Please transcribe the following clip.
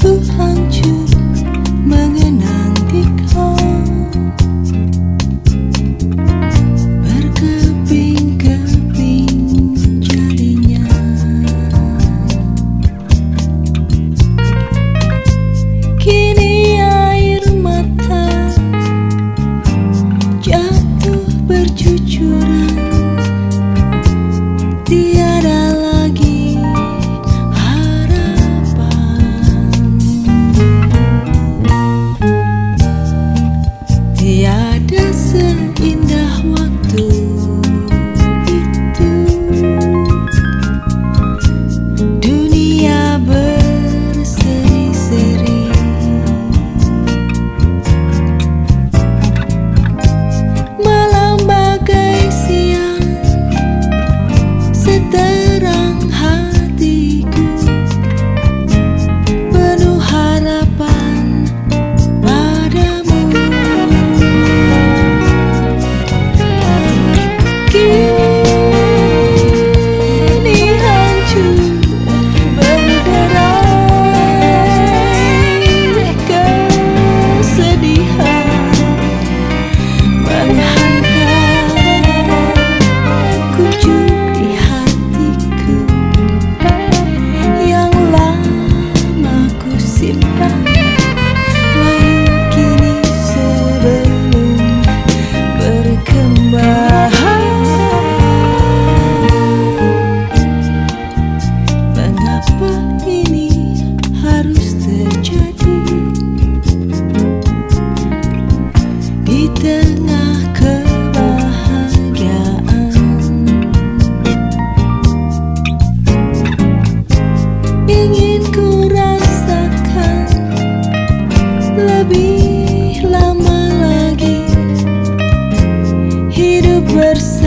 could bersama